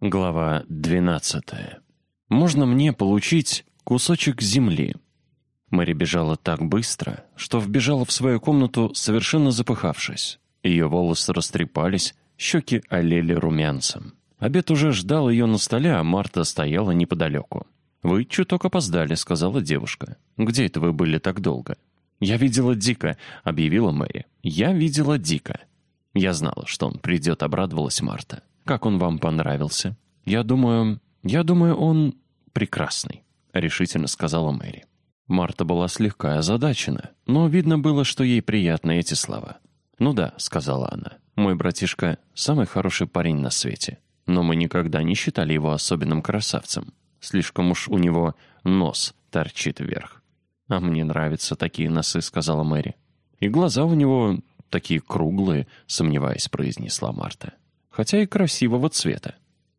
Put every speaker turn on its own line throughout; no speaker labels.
Глава 12. Можно мне получить кусочек земли? Мэри бежала так быстро, что вбежала в свою комнату, совершенно запыхавшись. Ее волосы растрепались, щеки олели румянцем. Обед уже ждал ее на столе, а Марта стояла неподалеку. «Вы чуток опоздали», — сказала девушка. «Где это вы были так долго?» «Я видела Дика», — объявила Мэри. «Я видела Дика». Я знала, что он придет, обрадовалась Марта. «Как он вам понравился?» «Я думаю... Я думаю, он прекрасный», — решительно сказала Мэри. Марта была слегка озадачена, но видно было, что ей приятны эти слова. «Ну да», — сказала она, — «мой братишка — самый хороший парень на свете, но мы никогда не считали его особенным красавцем. Слишком уж у него нос торчит вверх». «А мне нравятся такие носы», — сказала Мэри. «И глаза у него такие круглые», — сомневаясь, произнесла Марта хотя и красивого цвета.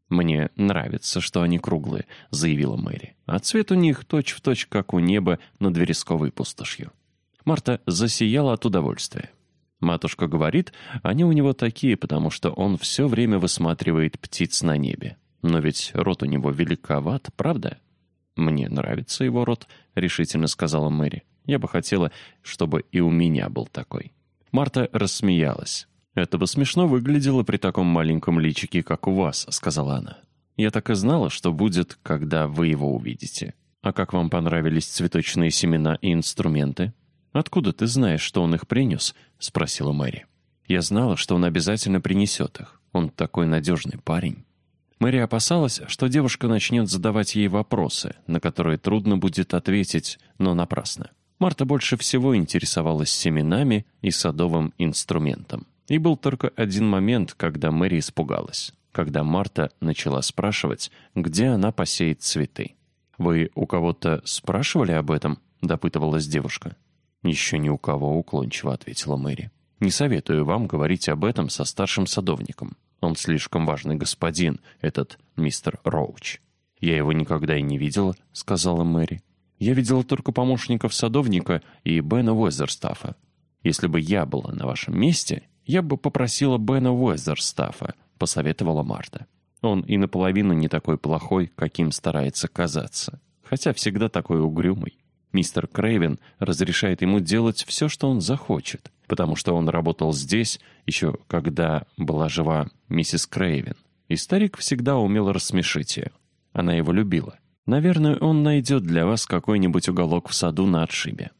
«Мне нравится, что они круглые», — заявила Мэри. «А цвет у них точь-в-точь, точь, как у неба над вересковой пустошью». Марта засияла от удовольствия. Матушка говорит, они у него такие, потому что он все время высматривает птиц на небе. Но ведь рот у него великоват, правда? «Мне нравится его рот», — решительно сказала Мэри. «Я бы хотела, чтобы и у меня был такой». Марта рассмеялась. «Это бы смешно выглядело при таком маленьком личике, как у вас», — сказала она. «Я так и знала, что будет, когда вы его увидите. А как вам понравились цветочные семена и инструменты?» «Откуда ты знаешь, что он их принес?» — спросила Мэри. «Я знала, что он обязательно принесет их. Он такой надежный парень». Мэри опасалась, что девушка начнет задавать ей вопросы, на которые трудно будет ответить, но напрасно. Марта больше всего интересовалась семенами и садовым инструментом. И был только один момент, когда Мэри испугалась, когда Марта начала спрашивать, где она посеет цветы. «Вы у кого-то спрашивали об этом?» — допытывалась девушка. «Еще ни у кого», — уклончиво ответила Мэри. «Не советую вам говорить об этом со старшим садовником. Он слишком важный господин, этот мистер Роуч». «Я его никогда и не видела», — сказала Мэри. «Я видела только помощников садовника и Бена Уэзерстафа. Если бы я была на вашем месте, «Я бы попросила Бена Уэзерстафа», — посоветовала Марта. «Он и наполовину не такой плохой, каким старается казаться. Хотя всегда такой угрюмый. Мистер Крейвен разрешает ему делать все, что он захочет, потому что он работал здесь, еще когда была жива миссис Крейвен. И старик всегда умел рассмешить ее. Она его любила. Наверное, он найдет для вас какой-нибудь уголок в саду на отшибе.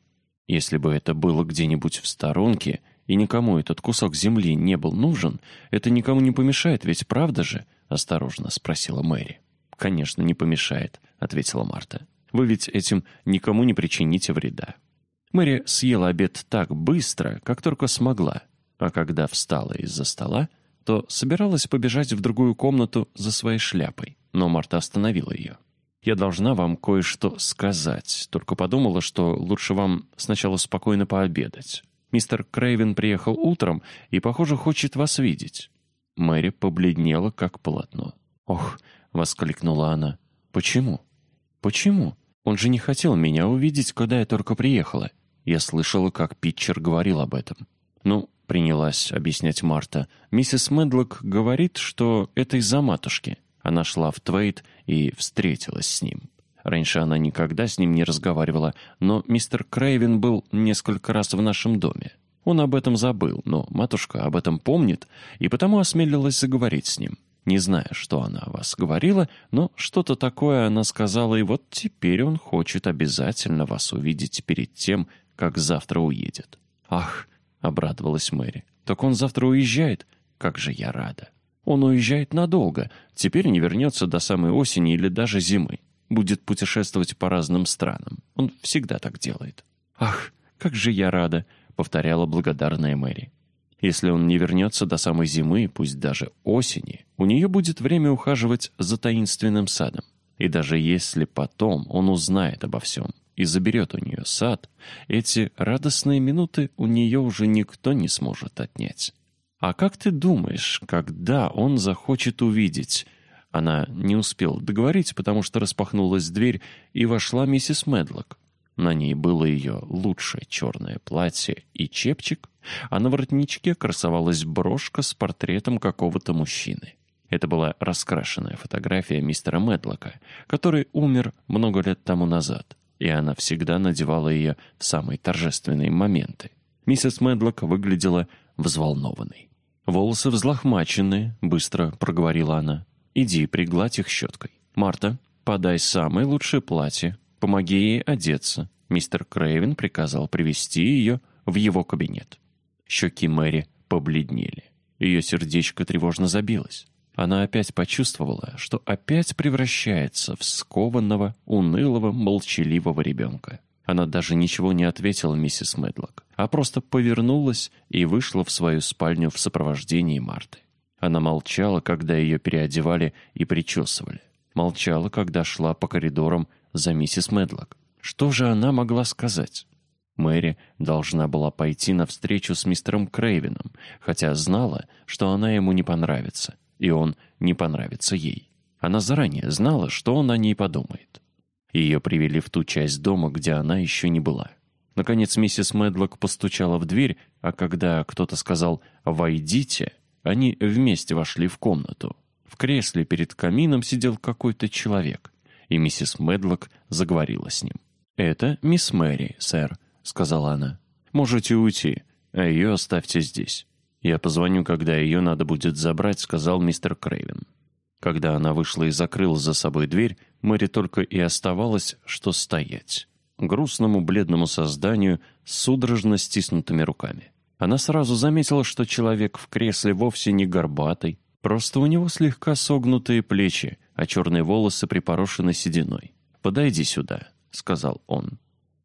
Если бы это было где-нибудь в сторонке, и никому этот кусок земли не был нужен, это никому не помешает, ведь правда же?» — осторожно спросила Мэри. «Конечно, не помешает», — ответила Марта. «Вы ведь этим никому не причините вреда». Мэри съела обед так быстро, как только смогла, а когда встала из-за стола, то собиралась побежать в другую комнату за своей шляпой, но Марта остановила ее. «Я должна вам кое-что сказать, только подумала, что лучше вам сначала спокойно пообедать. Мистер Крейвен приехал утром и, похоже, хочет вас видеть». Мэри побледнела, как полотно. «Ох!» — воскликнула она. «Почему? Почему? Он же не хотел меня увидеть, когда я только приехала. Я слышала, как Питчер говорил об этом». «Ну, — принялась объяснять Марта, — миссис Медлок говорит, что это из-за матушки. Она шла в Твейт и встретилась с ним. Раньше она никогда с ним не разговаривала, но мистер Крейвен был несколько раз в нашем доме. Он об этом забыл, но матушка об этом помнит, и потому осмелилась заговорить с ним. Не знаю, что она о вас говорила, но что-то такое она сказала, и вот теперь он хочет обязательно вас увидеть перед тем, как завтра уедет. «Ах!» — обрадовалась Мэри. «Так он завтра уезжает? Как же я рада!» «Он уезжает надолго, теперь не вернется до самой осени или даже зимы будет путешествовать по разным странам. Он всегда так делает. «Ах, как же я рада!» — повторяла благодарная Мэри. «Если он не вернется до самой зимы, пусть даже осени, у нее будет время ухаживать за таинственным садом. И даже если потом он узнает обо всем и заберет у нее сад, эти радостные минуты у нее уже никто не сможет отнять. А как ты думаешь, когда он захочет увидеть она не успела договорить, потому что распахнулась дверь, и вошла миссис Медлок. На ней было ее лучшее черное платье и чепчик, а на воротничке красовалась брошка с портретом какого-то мужчины. Это была раскрашенная фотография мистера Медлока, который умер много лет тому назад, и она всегда надевала ее в самые торжественные моменты. Миссис Медлок выглядела взволнованной. «Волосы взлохмаченные», — быстро проговорила она. «Иди, пригладь их щеткой. Марта, подай самое лучшее платье, помоги ей одеться». Мистер Крейвен приказал привести ее в его кабинет. Щеки Мэри побледнели. Ее сердечко тревожно забилось. Она опять почувствовала, что опять превращается в скованного, унылого, молчаливого ребенка. Она даже ничего не ответила миссис Медлок, а просто повернулась и вышла в свою спальню в сопровождении Марты. Она молчала, когда ее переодевали и причесывали. Молчала, когда шла по коридорам за миссис Медлок. Что же она могла сказать? Мэри должна была пойти навстречу с мистером Крейвином, хотя знала, что она ему не понравится, и он не понравится ей. Она заранее знала, что он о ней подумает. Ее привели в ту часть дома, где она еще не была. Наконец миссис Медлок постучала в дверь, а когда кто-то сказал «Войдите», они вместе вошли в комнату. В кресле перед камином сидел какой-то человек, и миссис Медлок заговорила с ним. «Это мисс Мэри, сэр», — сказала она. «Можете уйти, а ее оставьте здесь. Я позвоню, когда ее надо будет забрать», — сказал мистер Крейвен. Когда она вышла и закрыла за собой дверь, Мэри только и оставалось, что стоять. Грустному бледному созданию с судорожно стиснутыми руками. Она сразу заметила, что человек в кресле вовсе не горбатый, просто у него слегка согнутые плечи, а черные волосы припорошены сединой. «Подойди сюда», — сказал он.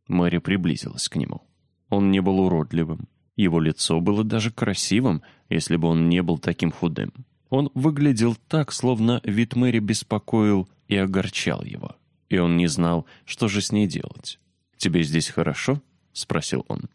Мэри приблизилась к нему. Он не был уродливым. Его лицо было даже красивым, если бы он не был таким худым. Он выглядел так, словно вид Мэри беспокоил и огорчал его. И он не знал, что же с ней делать. «Тебе здесь хорошо?» — спросил он.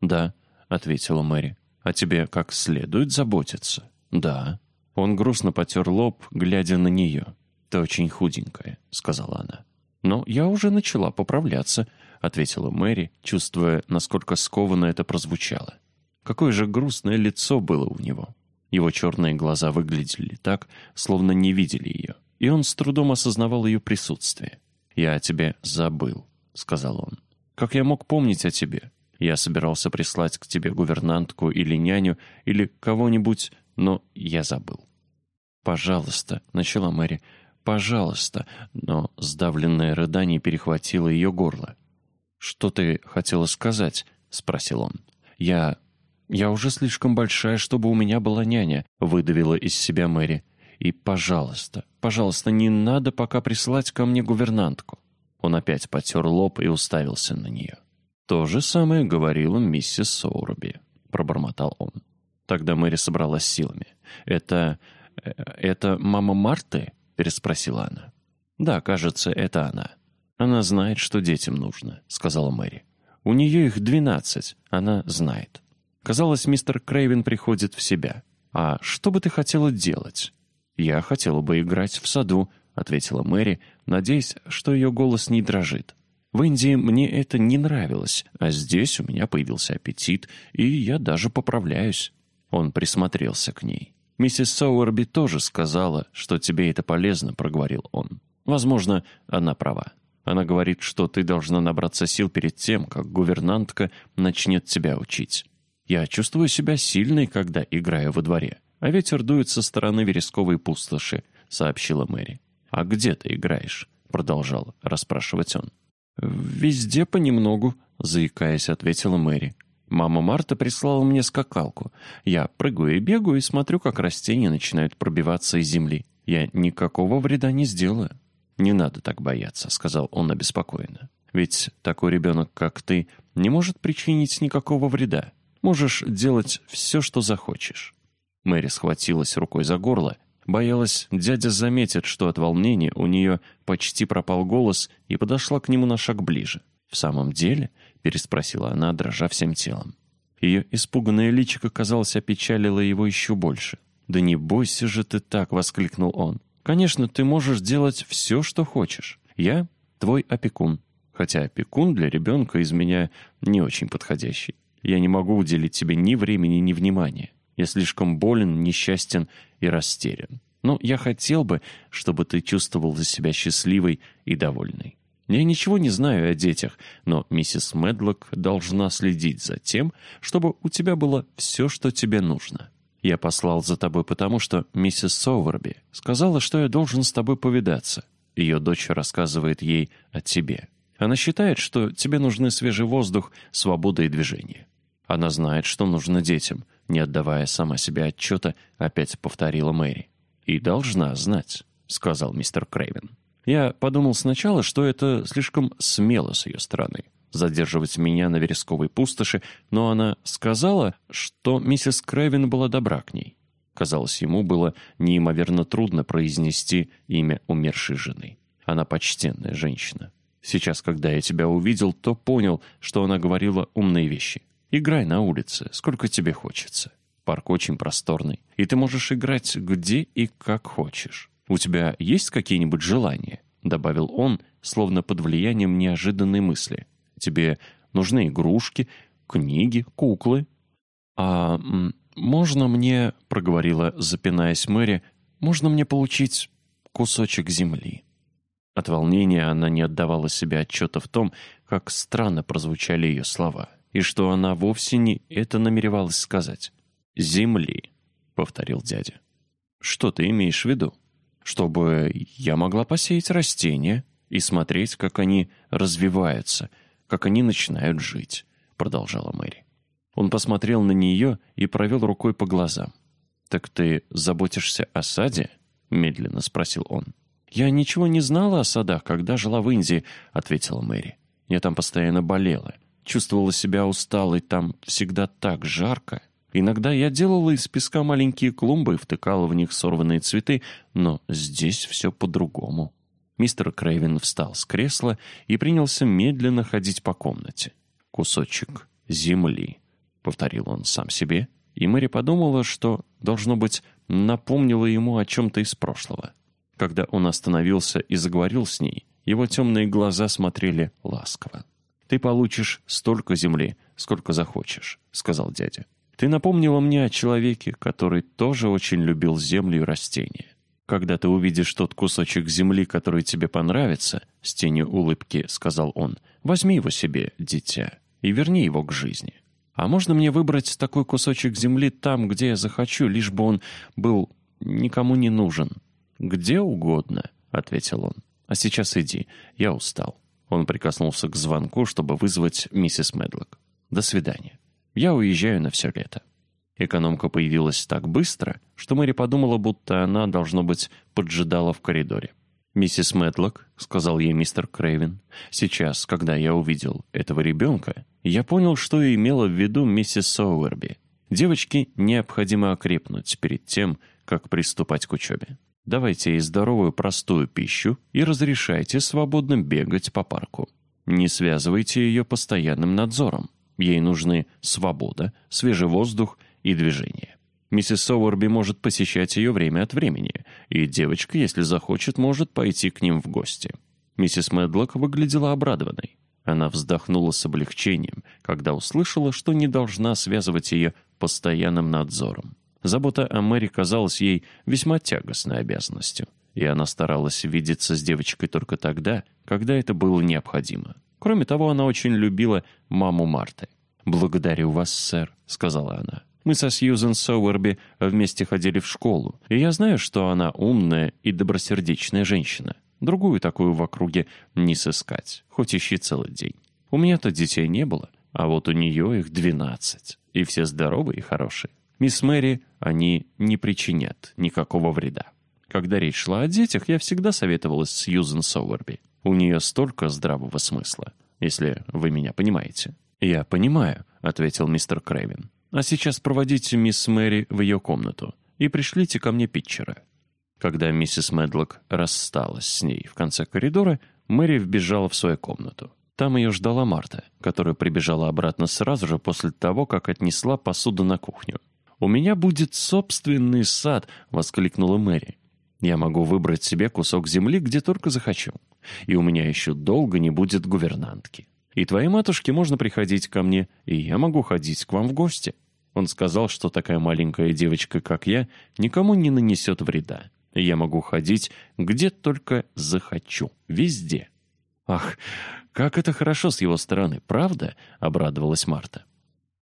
«Да», — ответила Мэри. «А тебе как следует заботиться?» «Да». Он грустно потер лоб, глядя на нее. «Ты очень худенькая», — сказала она. «Но я уже начала поправляться», — ответила Мэри, чувствуя, насколько скованно это прозвучало. Какое же грустное лицо было у него. Его черные глаза выглядели так, словно не видели ее, и он с трудом осознавал ее присутствие. «Я о тебе забыл», — сказал он. «Как я мог помнить о тебе? Я собирался прислать к тебе гувернантку или няню, или кого-нибудь, но я забыл». «Пожалуйста», — начала Мэри, — «пожалуйста», но сдавленное рыдание перехватило ее горло. «Что ты хотела сказать?» — спросил он. «Я «Я уже слишком большая, чтобы у меня была няня», — выдавила из себя Мэри. «И, пожалуйста, пожалуйста, не надо пока присылать ко мне гувернантку». Он опять потер лоб и уставился на нее. «То же самое говорила миссис Соурби», — пробормотал он. Тогда Мэри собралась силами. «Это... Э, это мама Марты?» — переспросила она. «Да, кажется, это она». «Она знает, что детям нужно», — сказала Мэри. «У нее их двенадцать, она знает». Казалось, мистер Крейвен приходит в себя. «А что бы ты хотела делать?» «Я хотела бы играть в саду», — ответила Мэри, надеясь, что ее голос не дрожит. «В Индии мне это не нравилось, а здесь у меня появился аппетит, и я даже поправляюсь». Он присмотрелся к ней. «Миссис Сауэрби тоже сказала, что тебе это полезно», — проговорил он. «Возможно, она права. Она говорит, что ты должна набраться сил перед тем, как гувернантка начнет тебя учить». Я чувствую себя сильной, когда играю во дворе. А ветер дует со стороны вересковой пустоши», — сообщила Мэри. «А где ты играешь?» — продолжал расспрашивать он. «Везде понемногу», — заикаясь, ответила Мэри. «Мама Марта прислала мне скакалку. Я прыгаю и бегаю и смотрю, как растения начинают пробиваться из земли. Я никакого вреда не сделаю». «Не надо так бояться», — сказал он обеспокоенно. «Ведь такой ребенок, как ты, не может причинить никакого вреда. Можешь делать все, что захочешь». Мэри схватилась рукой за горло, боялась, дядя заметит, что от волнения у нее почти пропал голос, и подошла к нему на шаг ближе. «В самом деле?» — переспросила она, дрожа всем телом. Ее испуганное личико, казалось, опечалило его еще больше. «Да не бойся же ты так!» — воскликнул он. «Конечно, ты можешь делать все, что хочешь. Я твой опекун. Хотя опекун для ребенка из меня не очень подходящий. Я не могу уделить тебе ни времени, ни внимания. Я слишком болен, несчастен и растерян. Но я хотел бы, чтобы ты чувствовал за себя счастливой и довольной. Я ничего не знаю о детях, но миссис Медлок должна следить за тем, чтобы у тебя было все, что тебе нужно. Я послал за тобой потому, что миссис Соуэрби сказала, что я должен с тобой повидаться. Ее дочь рассказывает ей о тебе. Она считает, что тебе нужны свежий воздух, свобода и движение. Она знает, что нужно детям, не отдавая сама себе отчета, опять повторила Мэри. «И должна знать», — сказал мистер Крейвен. Я подумал сначала, что это слишком смело с ее стороны задерживать меня на вересковой пустоши, но она сказала, что миссис Крэвин была добра к ней. Казалось, ему было неимоверно трудно произнести имя умершей жены. Она почтенная женщина. Сейчас, когда я тебя увидел, то понял, что она говорила умные вещи. Играй на улице, сколько тебе хочется. Парк очень просторный, и ты можешь играть где и как хочешь. «У тебя есть какие-нибудь желания?» — добавил он, словно под влиянием неожиданной мысли. «Тебе нужны игрушки, книги, куклы?» «А можно мне, — проговорила, запинаясь Мэри, — можно мне получить кусочек земли?» От волнения она не отдавала себе отчета в том, как странно прозвучали ее слова, и что она вовсе не это намеревалась сказать. «Земли», — повторил дядя. «Что ты имеешь в виду?» чтобы я могла посеять растения и смотреть, как они развиваются, как они начинают жить», — продолжала Мэри. Он посмотрел на нее и провел рукой по глазам. «Так ты заботишься о саде?» — медленно спросил он. «Я ничего не знала о садах, когда жила в Индии», — ответила Мэри. «Я там постоянно болела, чувствовала себя усталой, там всегда так жарко». Иногда я делала из песка маленькие клумбы и втыкала в них сорванные цветы, но здесь все по-другому. Мистер Крейвен встал с кресла и принялся медленно ходить по комнате. «Кусочек земли», — повторил он сам себе, и Мэри подумала, что, должно быть, напомнило ему о чем-то из прошлого. Когда он остановился и заговорил с ней, его темные глаза смотрели ласково. «Ты получишь столько земли, сколько захочешь», — сказал дядя. Ты напомнила мне о человеке, который тоже очень любил землю и растения. Когда ты увидишь тот кусочек земли, который тебе понравится, с тенью улыбки сказал он, возьми его себе, дитя, и верни его к жизни. А можно мне выбрать такой кусочек земли там, где я захочу, лишь бы он был никому не нужен? Где угодно, ответил он. А сейчас иди, я устал. Он прикоснулся к звонку, чтобы вызвать миссис Медлок. До свидания. Я уезжаю на все лето». Экономка появилась так быстро, что Мэри подумала, будто она, должно быть, поджидала в коридоре. «Миссис Мэтлок», — сказал ей мистер Крейвен, — «сейчас, когда я увидел этого ребенка, я понял, что имела в виду миссис Соуэрби. Девочке необходимо окрепнуть перед тем, как приступать к учебе. Давайте ей здоровую простую пищу и разрешайте свободно бегать по парку. Не связывайте ее постоянным надзором. Ей нужны свобода, свежий воздух и движение. Миссис Соуэрби может посещать ее время от времени, и девочка, если захочет, может пойти к ним в гости. Миссис Медлок выглядела обрадованной. Она вздохнула с облегчением, когда услышала, что не должна связывать ее постоянным надзором. Забота о Мэри казалась ей весьма тягостной обязанностью, и она старалась видеться с девочкой только тогда, когда это было необходимо. Кроме того, она очень любила маму Марты. «Благодарю вас, сэр», — сказала она. «Мы со Сьюзен Соуэрби вместе ходили в школу, и я знаю, что она умная и добросердечная женщина. Другую такую в округе не сыскать, хоть ищи целый день. У меня-то детей не было, а вот у нее их двенадцать, и все здоровые и хорошие. Мисс Мэри они не причинят никакого вреда. Когда речь шла о детях, я всегда советовалась с Сьюзен Соуэрби. У нее столько здравого смысла, если вы меня понимаете». «Я понимаю», — ответил мистер Крэвин. «А сейчас проводите мисс Мэри в ее комнату и пришлите ко мне питчера». Когда миссис Медлок рассталась с ней в конце коридора, Мэри вбежала в свою комнату. Там ее ждала Марта, которая прибежала обратно сразу же после того, как отнесла посуду на кухню. «У меня будет собственный сад!» — воскликнула Мэри. «Я могу выбрать себе кусок земли, где только захочу и у меня еще долго не будет гувернантки. И твоей матушке можно приходить ко мне, и я могу ходить к вам в гости». Он сказал, что такая маленькая девочка, как я, никому не нанесет вреда. Я могу ходить где только захочу, везде. Ах, как это хорошо с его стороны, правда? Обрадовалась Марта.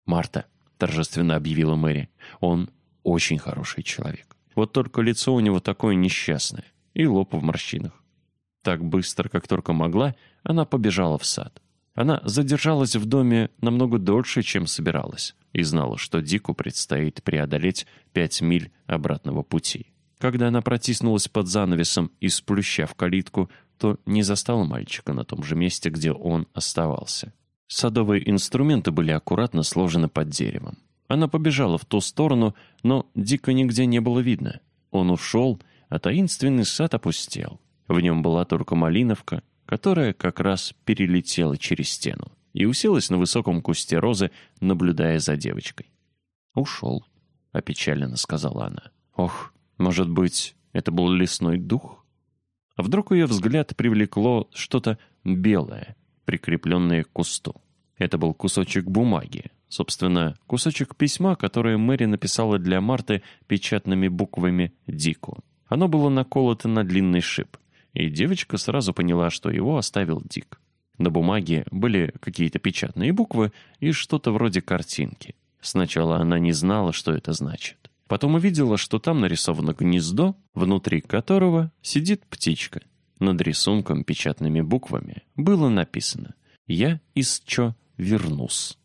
Марта, торжественно объявила Мэри, он очень хороший человек. Вот только лицо у него такое несчастное и лоб в морщинах. Так быстро, как только могла, она побежала в сад. Она задержалась в доме намного дольше, чем собиралась, и знала, что Дику предстоит преодолеть пять миль обратного пути. Когда она протиснулась под занавесом и сплюща в калитку, то не застала мальчика на том же месте, где он оставался. Садовые инструменты были аккуратно сложены под деревом. Она побежала в ту сторону, но Дика нигде не было видно. Он ушел, а таинственный сад опустел. В нем была только малиновка, которая как раз перелетела через стену и уселась на высоком кусте розы, наблюдая за девочкой. «Ушел», — опечаленно сказала она. «Ох, может быть, это был лесной дух?» Вдруг ее взгляд привлекло что-то белое, прикрепленное к кусту. Это был кусочек бумаги, собственно, кусочек письма, которое Мэри написала для Марты печатными буквами «Дику». Оно было наколото на длинный шип и девочка сразу поняла, что его оставил Дик. На бумаге были какие-то печатные буквы и что-то вроде картинки. Сначала она не знала, что это значит. Потом увидела, что там нарисовано гнездо, внутри которого сидит птичка. Над рисунком печатными буквами было написано «Я из чё вернусь».